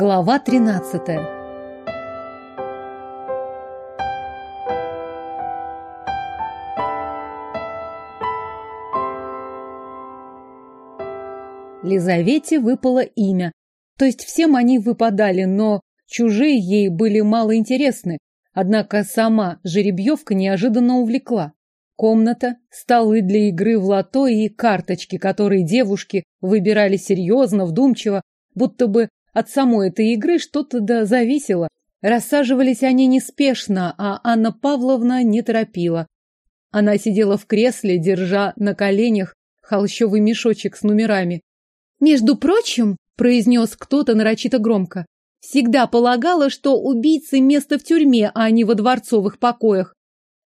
Глава 13 Лизавете выпало имя. То есть всем они выпадали, но чужие ей были мало интересны. Однако сама жеребьевка неожиданно увлекла. Комната, столы для игры в лото и карточки, которые девушки выбирали серьезно, вдумчиво, будто бы от самой этой игры что-то да зависело. Рассаживались они неспешно, а Анна Павловна не торопила. Она сидела в кресле, держа на коленях холщовый мешочек с номерами. «Между прочим», — произнес кто-то нарочито громко, «всегда полагала, что убийцы место в тюрьме, а не во дворцовых покоях».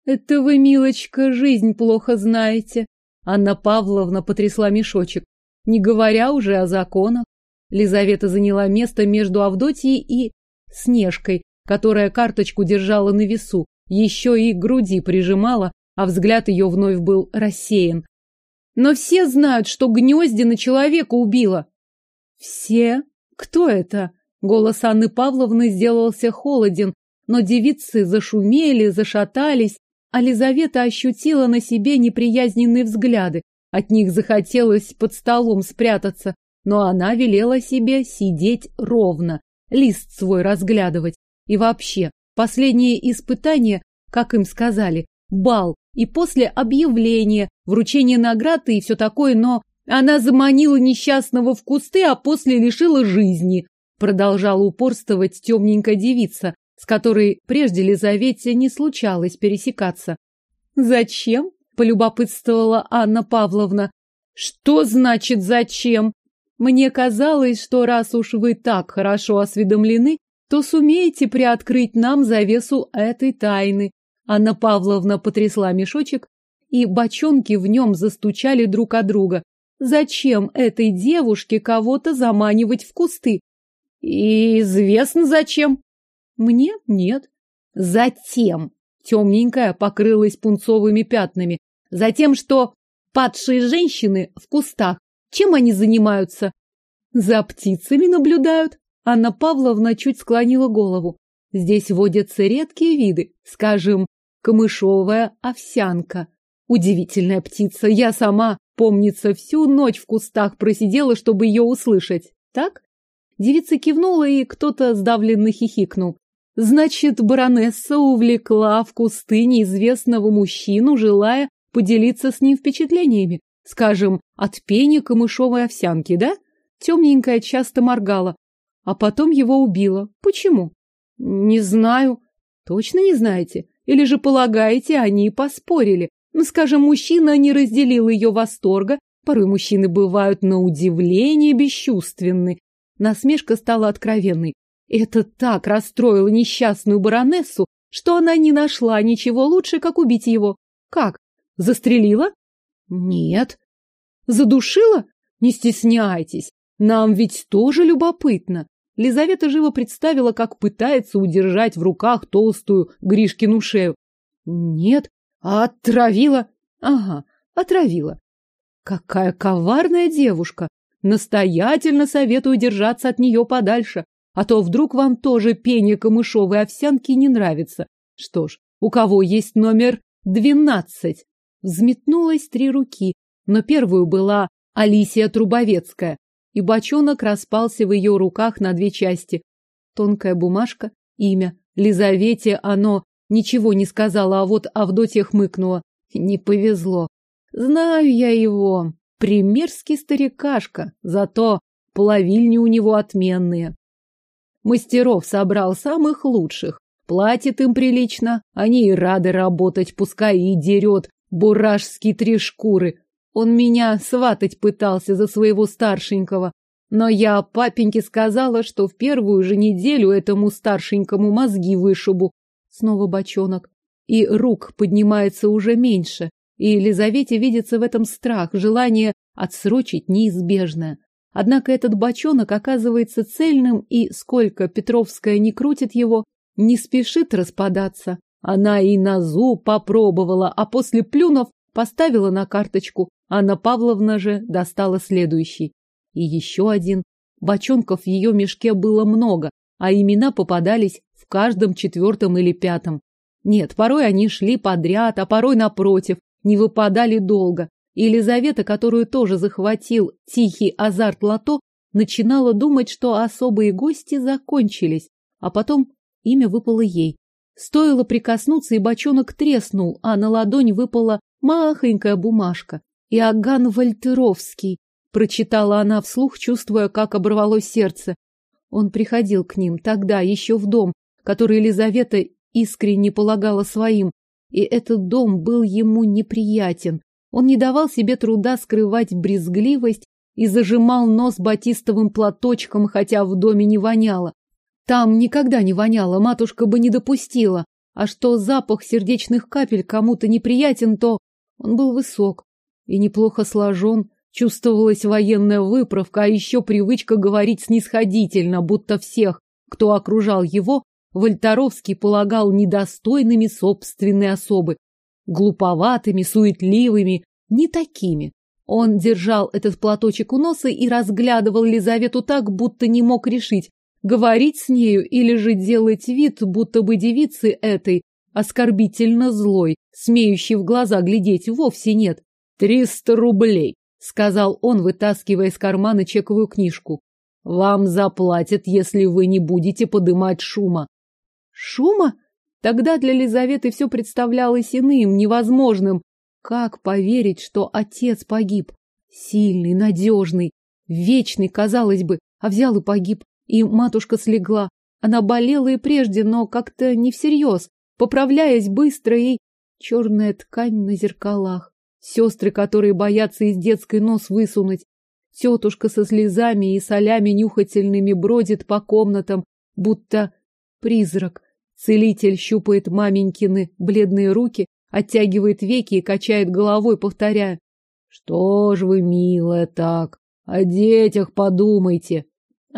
«Это вы, милочка, жизнь плохо знаете», — Анна Павловна потрясла мешочек, не говоря уже о законах. Лизавета заняла место между Авдотьей и Снежкой, которая карточку держала на весу, еще и к груди прижимала, а взгляд ее вновь был рассеян. Но все знают, что Гнездина человека убила. Все? Кто это? Голос Анны Павловны сделался холоден, но девицы зашумели, зашатались, а Лизавета ощутила на себе неприязненные взгляды. От них захотелось под столом спрятаться, но она велела себе сидеть ровно, лист свой разглядывать. И вообще, последнее испытание, как им сказали, бал, и после объявления, вручения награды и все такое, но она заманила несчастного в кусты, а после лишила жизни, продолжала упорствовать темненькая девица, с которой прежде Лизавете не случалось пересекаться. «Зачем?» – полюбопытствовала Анна Павловна. «Что значит «зачем»?» Мне казалось, что раз уж вы так хорошо осведомлены, то сумеете приоткрыть нам завесу этой тайны. Анна Павловна потрясла мешочек, и бочонки в нем застучали друг от друга. Зачем этой девушке кого-то заманивать в кусты? И известно зачем. Мне нет. Затем. Темненькая покрылась пунцовыми пятнами. Затем, что падшие женщины в кустах чем они занимаются? За птицами наблюдают. Анна Павловна чуть склонила голову. Здесь водятся редкие виды, скажем, камышовая овсянка. Удивительная птица. Я сама, помнится, всю ночь в кустах просидела, чтобы ее услышать. Так? Девица кивнула, и кто-то сдавленно хихикнул. Значит, баронесса увлекла в кусты неизвестного мужчину, желая поделиться с ним впечатлениями. Скажем, от пени камышовой овсянки, да? Темненькая часто моргала, а потом его убила. Почему? Не знаю. Точно не знаете? Или же полагаете, они поспорили? Ну, скажем, мужчина не разделил ее восторга. Порой мужчины бывают на удивление бесчувственны. Насмешка стала откровенной. Это так расстроило несчастную баронессу, что она не нашла ничего лучше, как убить его. Как? Застрелила? Нет. Задушила? Не стесняйтесь. Нам ведь тоже любопытно. Лизавета живо представила, как пытается удержать в руках толстую Гришкину шею. Нет, а отравила. Ага, отравила. Какая коварная девушка. Настоятельно советую держаться от нее подальше, а то вдруг вам тоже пение камышовой овсянки не нравится. Что ж, у кого есть номер двенадцать? Взметнулось три руки, но первую была Алисия Трубовецкая, и бочонок распался в ее руках на две части. Тонкая бумажка, имя. Лизавете оно ничего не сказала, а вот Авдотья хмыкнула. Не повезло. Знаю я его. Примерский старикашка, зато плавильни у него отменные. Мастеров собрал самых лучших. Платит им прилично, они и рады работать, пускай и дерет Буражские три шкуры. Он меня сватать пытался за своего старшенького. Но я папеньке сказала, что в первую же неделю этому старшенькому мозги вышибу. Снова бочонок. И рук поднимается уже меньше. И Елизавете видится в этом страх, желание отсрочить неизбежное. Однако этот бочонок оказывается цельным, и сколько Петровская не крутит его, не спешит распадаться. Она и на зуб попробовала, а после плюнув поставила на карточку. Анна Павловна же достала следующий. И еще один. Бочонков в ее мешке было много, а имена попадались в каждом четвертом или пятом. Нет, порой они шли подряд, а порой напротив, не выпадали долго. Елизавета, которую тоже захватил тихий азарт лото, начинала думать, что особые гости закончились, а потом имя выпало ей. Стоило прикоснуться, и бочонок треснул, а на ладонь выпала махонькая бумажка. Иоганн Вольтеровский, прочитала она вслух, чувствуя, как оборвалось сердце. Он приходил к ним тогда, еще в дом, который Елизавета искренне полагала своим, и этот дом был ему неприятен. Он не давал себе труда скрывать брезгливость и зажимал нос батистовым платочком, хотя в доме не воняло. Там никогда не воняло, матушка бы не допустила. А что запах сердечных капель кому-то неприятен, то он был высок и неплохо сложен, чувствовалась военная выправка, а еще привычка говорить снисходительно, будто всех, кто окружал его, Вольтаровский полагал недостойными собственной особы, глуповатыми, суетливыми, не такими. Он держал этот платочек у носа и разглядывал Лизавету так, будто не мог решить, говорить с нею или же делать вид, будто бы девицы этой оскорбительно злой, смеющей в глаза глядеть, вовсе нет. «Триста рублей», — сказал он, вытаскивая из кармана чековую книжку. «Вам заплатят, если вы не будете подымать шума». «Шума?» Тогда для Лизаветы все представлялось иным, невозможным. Как поверить, что отец погиб? Сильный, надежный, вечный, казалось бы, а взял и погиб. И матушка слегла. Она болела и прежде, но как-то не всерьез, поправляясь быстро и... Черная ткань на зеркалах. Сестры, которые боятся из детской нос высунуть. Тетушка со слезами и солями нюхательными бродит по комнатам, будто призрак. Целитель щупает маменькины бледные руки, оттягивает веки и качает головой, повторяя. Что ж вы, милая, так? О детях подумайте.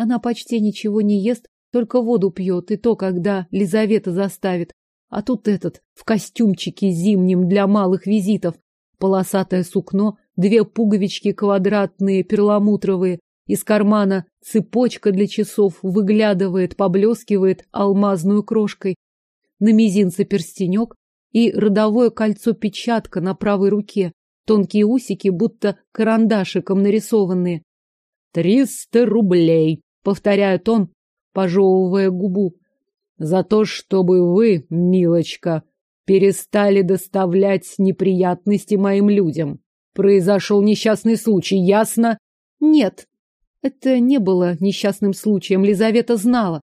Она почти ничего не ест, только воду пьет, и то, когда Лизавета заставит. А тут этот, в костюмчике зимнем для малых визитов. Полосатое сукно, две пуговички квадратные, перламутровые. Из кармана цепочка для часов выглядывает, поблескивает алмазную крошкой. На мизинце перстенек и родовое кольцо-печатка на правой руке. Тонкие усики, будто карандашиком нарисованные. «Триста рублей!» Повторяет он, пожевывая губу. За то, чтобы вы, милочка, перестали доставлять неприятности моим людям. Произошел несчастный случай, ясно? Нет, это не было несчастным случаем, Лизавета знала.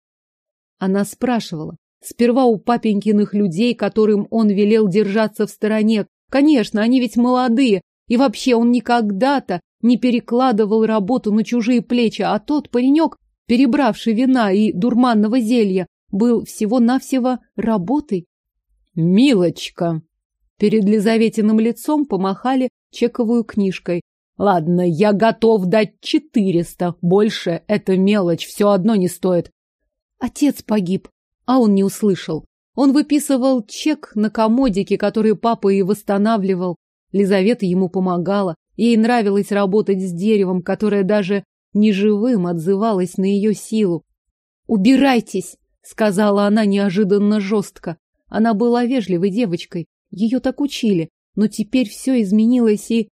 Она спрашивала. Сперва у папенькиных людей, которым он велел держаться в стороне. Конечно, они ведь молодые, и вообще он никогда-то не перекладывал работу на чужие плечи, а тот паренек перебравший вина и дурманного зелья, был всего-навсего работой. «Милочка!» Перед Лизаветиным лицом помахали чековую книжкой. «Ладно, я готов дать четыреста. Больше это мелочь, все одно не стоит». Отец погиб, а он не услышал. Он выписывал чек на комодике, который папа и восстанавливал. Лизавета ему помогала. Ей нравилось работать с деревом, которое даже неживым отзывалась на ее силу. «Убирайтесь!» — сказала она неожиданно жестко. Она была вежливой девочкой, ее так учили, но теперь все изменилось и...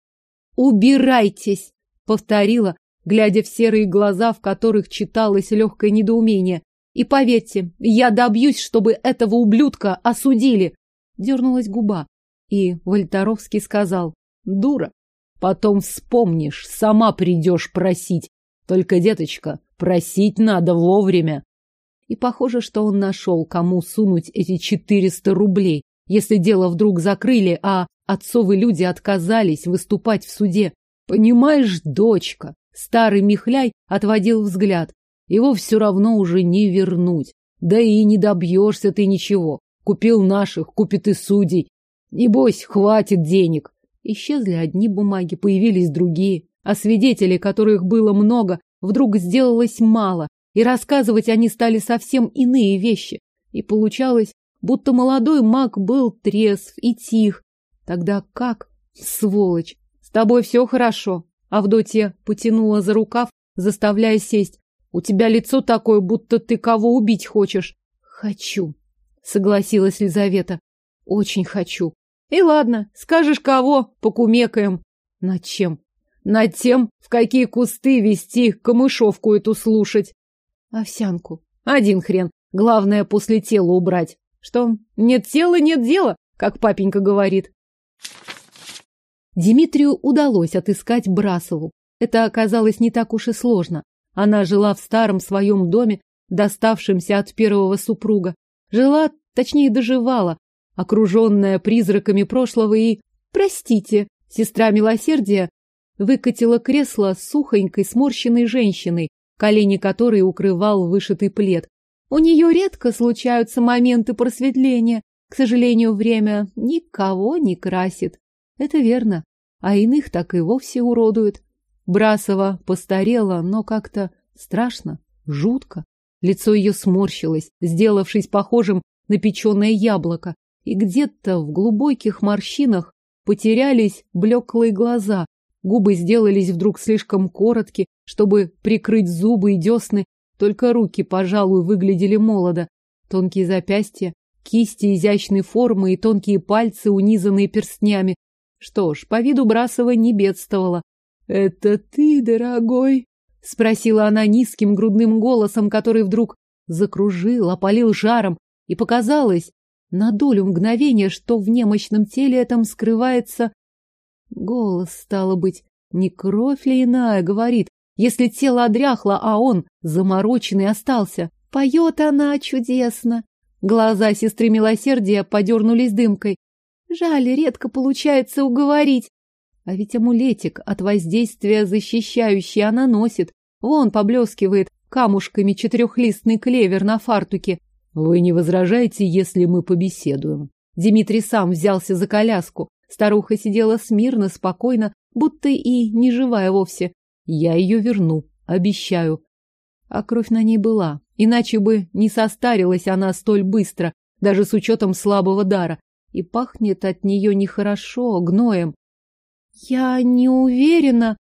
«Убирайтесь!» — повторила, глядя в серые глаза, в которых читалось легкое недоумение. «И поверьте, я добьюсь, чтобы этого ублюдка осудили!» Дернулась губа, и Вольтаровский сказал «Дура, потом вспомнишь, сама придешь просить, только, деточка, просить надо вовремя. И похоже, что он нашел, кому сунуть эти четыреста рублей, если дело вдруг закрыли, а отцовы люди отказались выступать в суде. Понимаешь, дочка, старый Михляй отводил взгляд. Его все равно уже не вернуть. Да и не добьешься ты ничего. Купил наших, купит и судей. Небось, хватит денег. Исчезли одни бумаги, появились другие а свидетелей, которых было много, вдруг сделалось мало, и рассказывать они стали совсем иные вещи. И получалось, будто молодой маг был трезв и тих. Тогда как? Сволочь! С тобой все хорошо. Авдотья потянула за рукав, заставляя сесть. У тебя лицо такое, будто ты кого убить хочешь. Хочу, согласилась Лизавета. Очень хочу. И ладно, скажешь кого, покумекаем. Над чем? Над тем, в какие кусты вести камышовку эту слушать. Овсянку. Один хрен. Главное, после тела убрать. Что, нет тела, нет дела, как папенька говорит. Дмитрию удалось отыскать Брасову. Это оказалось не так уж и сложно. Она жила в старом своем доме, доставшемся от первого супруга. Жила, точнее доживала, окруженная призраками прошлого и... Простите, сестра милосердия выкатила кресло с сухонькой сморщенной женщиной, колени которой укрывал вышитый плед. У нее редко случаются моменты просветления. К сожалению, время никого не красит. Это верно. А иных так и вовсе уродует. Брасова постарела, но как-то страшно, жутко. Лицо ее сморщилось, сделавшись похожим на печеное яблоко, и где-то в глубоких морщинах потерялись блеклые глаза, губы сделались вдруг слишком коротки, чтобы прикрыть зубы и десны, только руки, пожалуй, выглядели молодо, тонкие запястья, кисти изящной формы и тонкие пальцы, унизанные перстнями. Что ж, по виду Брасова не бедствовала. «Это ты, дорогой?» — спросила она низким грудным голосом, который вдруг закружил, опалил жаром, и показалось на долю мгновения, что в немощном теле этом скрывается... Голос, стало быть, не кровь ли иная, говорит, если тело одряхло, а он замороченный остался. Поет она чудесно. Глаза сестры милосердия подернулись дымкой. Жаль, редко получается уговорить. А ведь амулетик от воздействия защищающий она носит. Вон поблескивает камушками четырехлистный клевер на фартуке. Вы не возражаете, если мы побеседуем? Дмитрий сам взялся за коляску. Старуха сидела смирно, спокойно, будто и не живая вовсе. Я ее верну, обещаю. А кровь на ней была, иначе бы не состарилась она столь быстро, даже с учетом слабого дара. И пахнет от нее нехорошо, гноем. Я не уверена.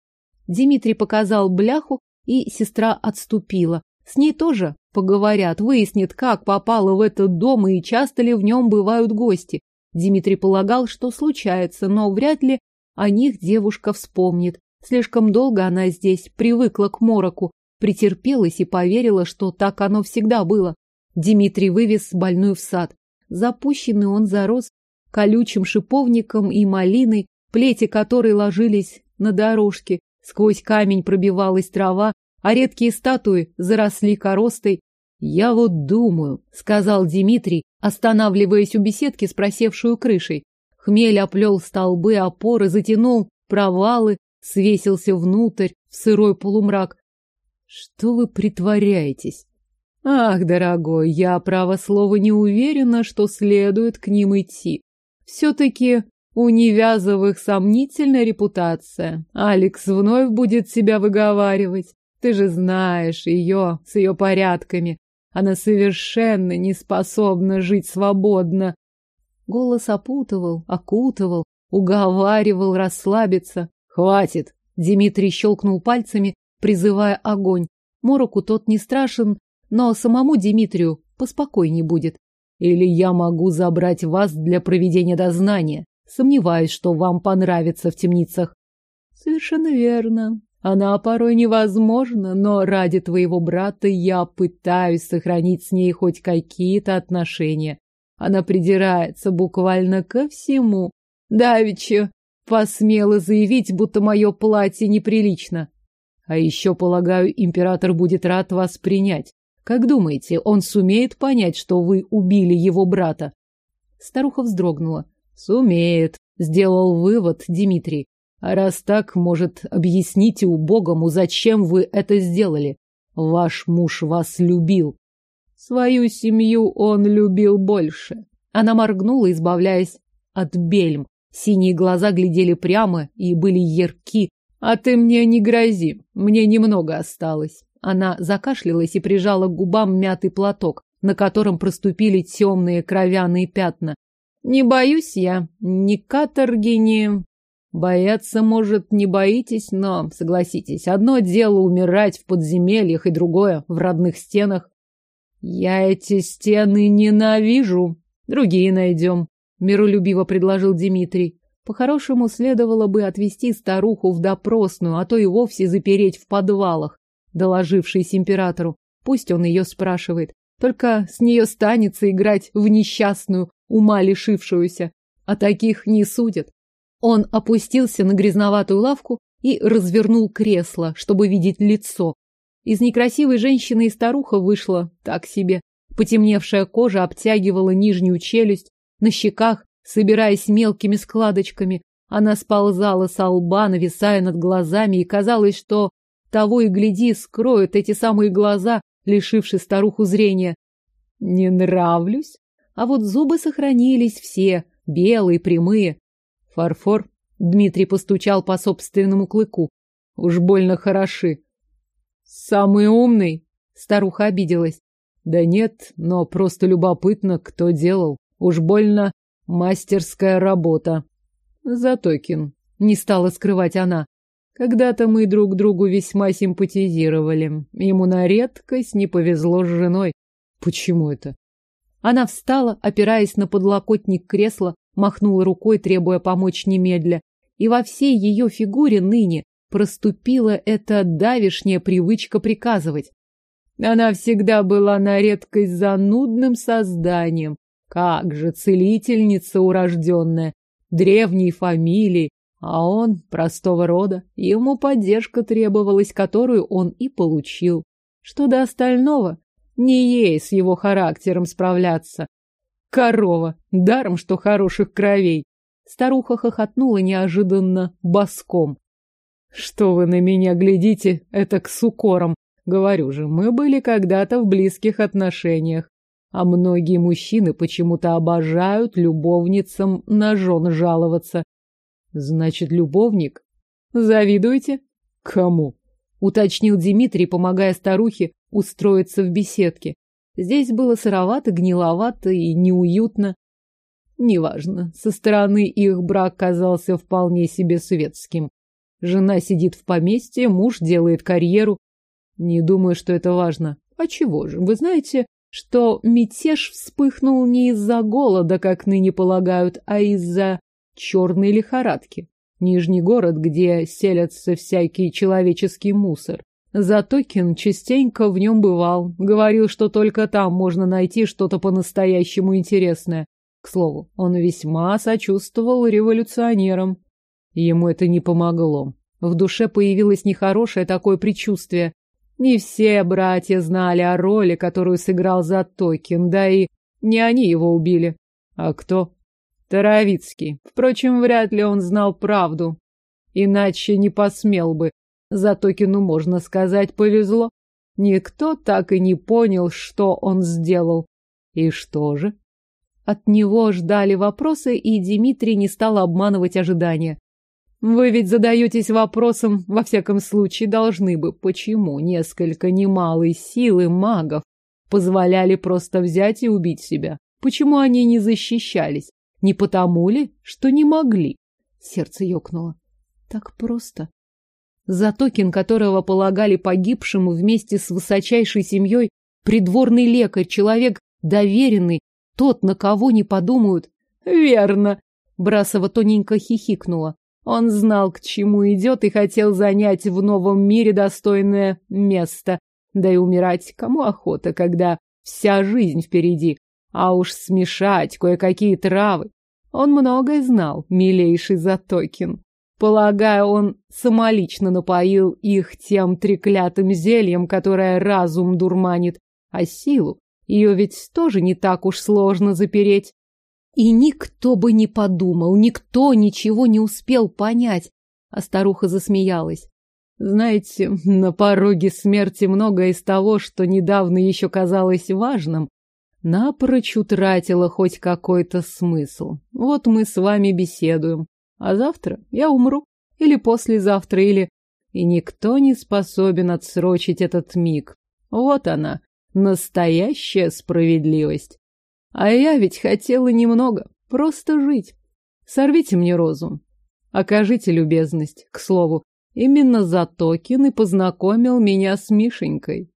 Дмитрий показал бляху, и сестра отступила. С ней тоже поговорят, выяснит, как попала в этот дом и часто ли в нем бывают гости. Дмитрий полагал, что случается, но вряд ли о них девушка вспомнит. Слишком долго она здесь привыкла к мороку, претерпелась и поверила, что так оно всегда было. Дмитрий вывез больную в сад. Запущенный он зарос колючим шиповником и малиной, плети которой ложились на дорожке. Сквозь камень пробивалась трава, а редкие статуи заросли коростой. «Я вот думаю», — сказал Дмитрий, останавливаясь у беседки с просевшую крышей. Хмель оплел столбы опоры, затянул провалы, свесился внутрь, в сырой полумрак. «Что вы притворяетесь?» «Ах, дорогой, я, право слова, не уверена, что следует к ним идти. Все-таки у Невязовых сомнительная репутация. Алекс вновь будет себя выговаривать. Ты же знаешь ее с ее порядками. Она совершенно не способна жить свободно. Голос опутывал, окутывал, уговаривал расслабиться. Хватит! Дмитрий щелкнул пальцами, призывая огонь. Мороку тот не страшен, но самому Дмитрию поспокойней будет. Или я могу забрать вас для проведения дознания. Сомневаюсь, что вам понравится в темницах. Совершенно верно. Она порой невозможна, но ради твоего брата я пытаюсь сохранить с ней хоть какие-то отношения. Она придирается буквально ко всему. Давича посмела заявить, будто мое платье неприлично. А еще, полагаю, император будет рад вас принять. Как думаете, он сумеет понять, что вы убили его брата? Старуха вздрогнула. Сумеет, сделал вывод Дмитрий. А раз так, может, объясните убогому, зачем вы это сделали? Ваш муж вас любил. Свою семью он любил больше. Она моргнула, избавляясь от бельм. Синие глаза глядели прямо и были ярки. А ты мне не грози, мне немного осталось. Она закашлялась и прижала к губам мятый платок, на котором проступили темные кровяные пятна. Не боюсь я ни каторги, ни... Бояться, может, не боитесь, но, согласитесь, одно дело умирать в подземельях и другое в родных стенах. Я эти стены ненавижу. Другие найдем, миролюбиво предложил Дмитрий. По-хорошему, следовало бы отвезти старуху в допросную, а то и вовсе запереть в подвалах, доложившись императору. Пусть он ее спрашивает. Только с нее станется играть в несчастную, ума лишившуюся. А таких не судят. Он опустился на грязноватую лавку и развернул кресло, чтобы видеть лицо. Из некрасивой женщины и старуха вышла так себе. Потемневшая кожа обтягивала нижнюю челюсть, на щеках, собираясь мелкими складочками, она сползала с лба, нависая над глазами, и казалось, что того и гляди скроют эти самые глаза, лишившие старуху зрения. Не нравлюсь? А вот зубы сохранились все, белые, прямые. Фарфор. Дмитрий постучал по собственному клыку. Уж больно хороши. Самый умный? Старуха обиделась. Да нет, но просто любопытно, кто делал. Уж больно мастерская работа. Затокин. Не стала скрывать она. Когда-то мы друг другу весьма симпатизировали. Ему на редкость не повезло с женой. Почему это? Она встала, опираясь на подлокотник кресла, махнула рукой, требуя помочь немедля. И во всей ее фигуре ныне проступила эта давишняя привычка приказывать. Она всегда была на редкость занудным созданием. Как же целительница урожденная, древней фамилии, а он простого рода. Ему поддержка требовалась, которую он и получил. Что до остального, не ей с его характером справляться. Корова, даром что хороших кровей. Старуха хохотнула неожиданно боском. Что вы на меня глядите, это к сукорам. Говорю же, мы были когда-то в близких отношениях. А многие мужчины почему-то обожают любовницам на жен жаловаться. Значит, любовник? Завидуете? Кому? Уточнил Дмитрий, помогая старухе устроиться в беседке. Здесь было сыровато, гниловато и неуютно. Неважно, со стороны их брак казался вполне себе светским. Жена сидит в поместье, муж делает карьеру. Не думаю, что это важно. А чего же? Вы знаете, что мятеж вспыхнул не из-за голода, как ныне полагают, а из-за черной лихорадки. Нижний город, где селятся всякий человеческий мусор. Затокин частенько в нем бывал. Говорил, что только там можно найти что-то по-настоящему интересное. К слову, он весьма сочувствовал революционерам. Ему это не помогло. В душе появилось нехорошее такое предчувствие. Не все братья знали о роли, которую сыграл Затокин, да и не они его убили. А кто? Таровицкий. Впрочем, вряд ли он знал правду. Иначе не посмел бы. Затокину, можно сказать, повезло. Никто так и не понял, что он сделал. И что же? От него ждали вопросы, и Дмитрий не стал обманывать ожидания. Вы ведь задаетесь вопросом, во всяком случае, должны бы, почему несколько немалой силы магов позволяли просто взять и убить себя? Почему они не защищались? Не потому ли, что не могли? Сердце ёкнуло. Так просто. Затокин, которого полагали погибшим вместе с высочайшей семьей, придворный лекарь, человек доверенный, тот, на кого не подумают. Верно. Брасова тоненько хихикнула. Он знал, к чему идет, и хотел занять в новом мире достойное место. Да и умирать кому охота, когда вся жизнь впереди. А уж смешать кое-какие травы. Он многое знал, милейший Затокин. Полагаю, он самолично напоил их тем треклятым зельем, которое разум дурманит, а силу ее ведь тоже не так уж сложно запереть. И никто бы не подумал, никто ничего не успел понять. А старуха засмеялась. Знаете, на пороге смерти многое из того, что недавно еще казалось важным, напрочь утратило хоть какой-то смысл. Вот мы с вами беседуем. А завтра я умру. Или послезавтра, или... И никто не способен отсрочить этот миг. Вот она, настоящая справедливость. А я ведь хотела немного, просто жить. Сорвите мне розу. Окажите любезность. К слову, именно Затокин и познакомил меня с Мишенькой.